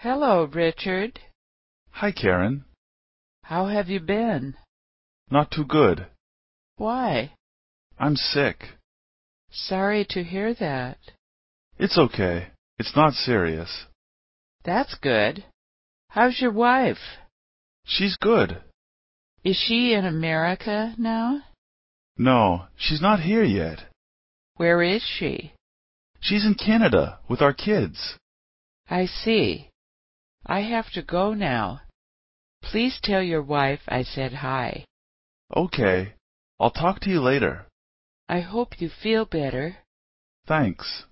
Hello, Richard. Hi, Karen. How have you been? Not too good. Why? I'm sick. Sorry to hear that. It's okay. It's not serious. That's good. How's your wife? She's good. Is she in America now? No, she's not here yet. Where is she? She's in Canada with our kids. I see. I have to go now. Please tell your wife I said hi. Okay. I'll talk to you later. I hope you feel better. Thanks.